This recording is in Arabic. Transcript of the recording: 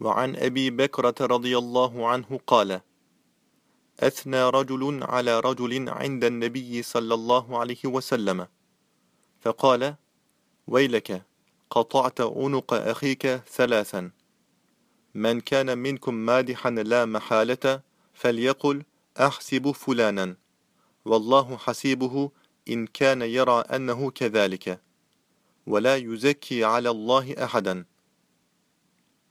وعن أبي بكرة رضي الله عنه قال أثنى رجل على رجل عند النبي صلى الله عليه وسلم. فقال ويلك قطعت عنق أخيك ثلاثا. من كان منكم مادحا لا محالة فليقل أحسب فلانا. والله حسيبه إن كان يرى أنه كذلك. ولا يزكي على الله أحدا.